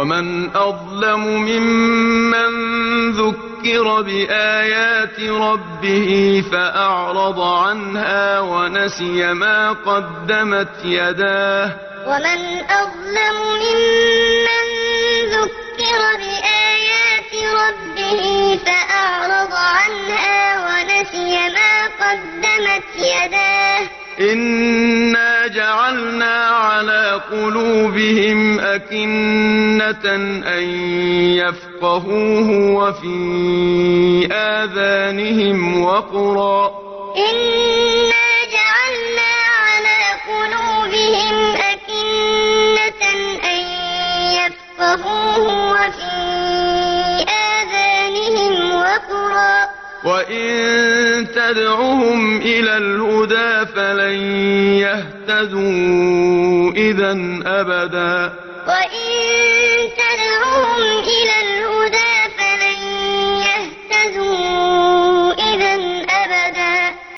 ومن أظلم ممن ذكر بآيات ربه فأعرض عنها ونسي ما قدمت يداه. ومن أظلم ممن ذكر بآيات ربه فأعرض عنها ونسي ما قدمت يداه. إنا قلوبهم أكنة أن يفقهوه وفي آذانهم وقرا. إنا جعلنا على قلوبهم أكنة أن يفقهوه وفي آذانهم وقرا. وإن تدعهم إلى الهدى فلن تهتدوا إذا أبدا وإن تدعوهم إلى